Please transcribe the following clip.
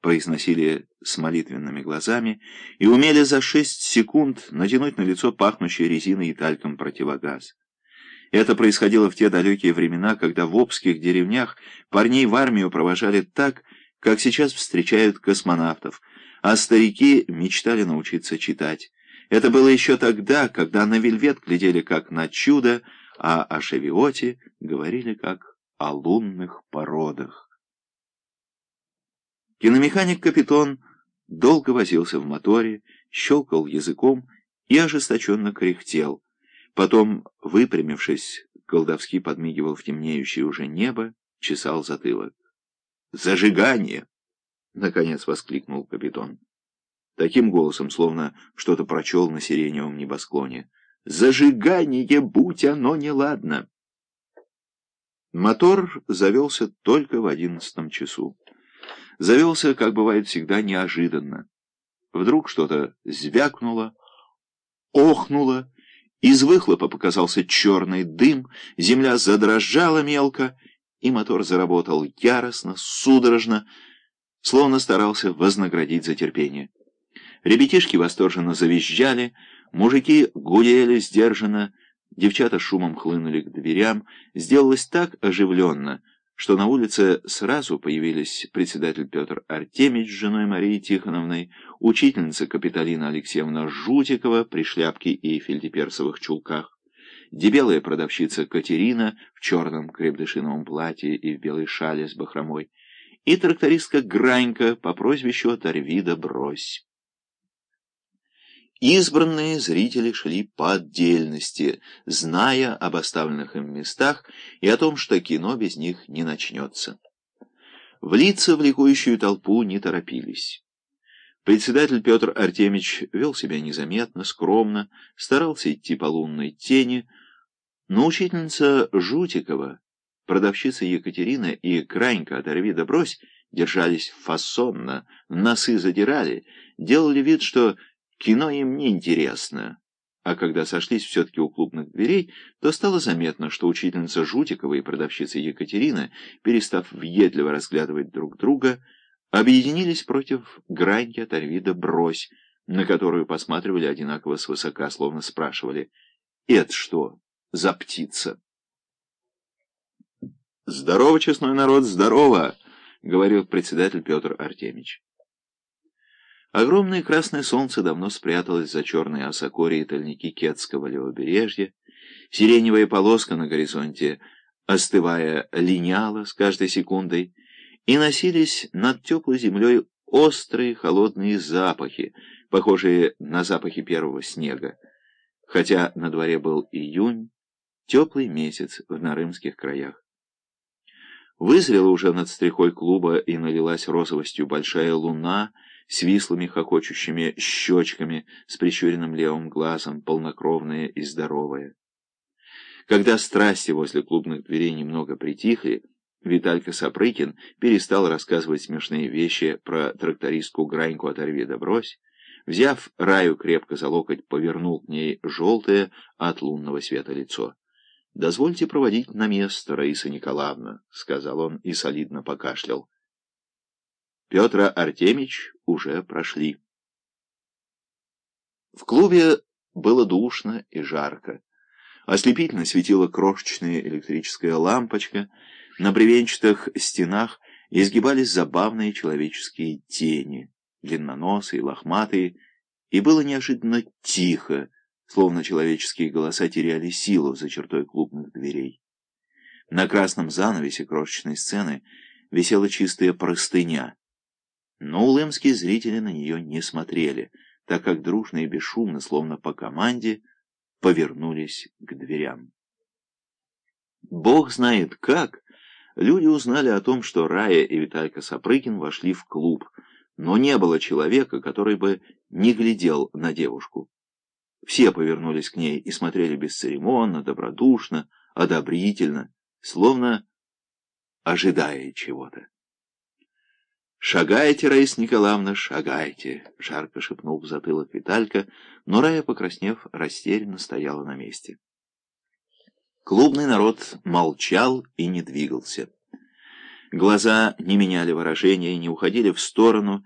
произносили с молитвенными глазами и умели за шесть секунд натянуть на лицо пахнущий резиной и тальком противогаз. Это происходило в те далекие времена, когда в обских деревнях парней в армию провожали так, как сейчас встречают космонавтов, а старики мечтали научиться читать. Это было еще тогда, когда на вельвет глядели как на чудо, а о шевиоте говорили как о лунных породах. Киномеханик-капитон долго возился в моторе, щелкал языком и ожесточенно кряхтел. Потом, выпрямившись, колдовски подмигивал в темнеющее уже небо, чесал затылок. «Зажигание!» — наконец воскликнул капитан. Таким голосом, словно что-то прочел на сиреневом небосклоне. «Зажигание, будь оно неладно!» Мотор завелся только в одиннадцатом часу завелся, как бывает всегда, неожиданно. Вдруг что-то звякнуло, охнуло, из выхлопа показался черный дым, земля задрожала мелко, и мотор заработал яростно, судорожно, словно старался вознаградить за терпение. Ребятишки восторженно завизжали, мужики гудели сдержанно, девчата шумом хлынули к дверям, сделалось так оживленно — что на улице сразу появились председатель Петр Артемич с женой Марией Тихоновной, учительница Капиталина Алексеевна Жутикова при шляпке и фельдеперсовых чулках, дебелая продавщица Катерина в черном крепдышиновом платье и в белой шале с бахромой, и трактористка Гранька по прозвищу Тарвида Брось. Избранные зрители шли по отдельности, зная об оставленных им местах и о том, что кино без них не начнется. Влиться в ликующую толпу не торопились. Председатель Петр Артемич вел себя незаметно, скромно, старался идти по лунной тени, но учительница Жутикова, продавщица Екатерина и Кранька «Оторви да брось» держались фасонно, носы задирали, делали вид, что Кино им не интересно. А когда сошлись все-таки у клубных дверей, то стало заметно, что учительница Жутикова и продавщица Екатерина, перестав въедливо разглядывать друг друга, объединились против граньки от Арвида «Брось», на которую посматривали одинаково свысока, словно спрашивали «Это что за птица?» «Здорово, честной народ, здорово!» — говорил председатель Петр Артемич. Огромное красное солнце давно спряталось за черные осокори и тальники Кетского левобережья. Сиреневая полоска на горизонте, остывая, линяла с каждой секундой, и носились над теплой землей острые холодные запахи, похожие на запахи первого снега. Хотя на дворе был июнь, теплый месяц в нарымских краях. Вызрела уже над стрихой клуба и налилась розовостью большая луна — с вислыми хохочущими щечками, с прищуренным левым глазом, полнокровная и здоровая. Когда страсти возле клубных дверей немного притихли, Виталька Сапрыкин перестал рассказывать смешные вещи про трактористку Граньку «Оторви да брось», взяв Раю крепко за локоть, повернул к ней желтое от лунного света лицо. «Дозвольте проводить на место, Раиса Николаевна», — сказал он и солидно покашлял. Петра Артемич уже прошли. В клубе было душно и жарко. Ослепительно светила крошечная электрическая лампочка, на бревенчатых стенах изгибались забавные человеческие тени, длинноносые, лохматые, и было неожиданно тихо, словно человеческие голоса теряли силу за чертой клубных дверей. На красном занавесе крошечной сцены висела чистая простыня, но улымские зрители на нее не смотрели, так как дружно и бесшумно, словно по команде, повернулись к дверям. Бог знает как, люди узнали о том, что Рая и Виталька Сапрыкин вошли в клуб, но не было человека, который бы не глядел на девушку. Все повернулись к ней и смотрели бесцеремонно, добродушно, одобрительно, словно ожидая чего-то. «Шагайте, Раиса Николаевна, шагайте!» — жарко шепнул в затылок Виталька, но Рая, покраснев, растерянно стояла на месте. Клубный народ молчал и не двигался. Глаза не меняли выражения и не уходили в сторону,